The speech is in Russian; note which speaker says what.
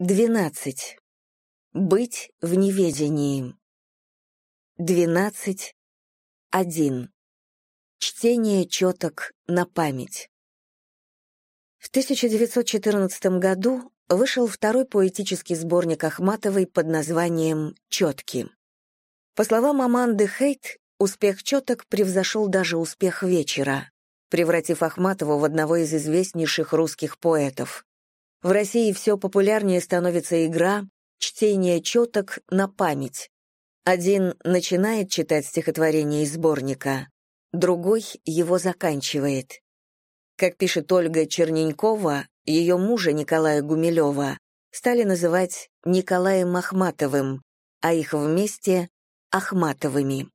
Speaker 1: 12. Быть в неведении. 12. 1. Чтение четок на память. В 1914 году вышел второй поэтический сборник Ахматовой под названием «Четки». По словам Аманды Хейт, успех четок превзошел даже успех вечера, превратив Ахматову в одного из известнейших русских поэтов. В России все популярнее становится игра «Чтение четок на память». Один начинает читать стихотворение из сборника, другой его заканчивает. Как пишет Ольга Черненькова, ее мужа Николая Гумилева стали называть Николаем Ахматовым, а их вместе — Ахматовыми.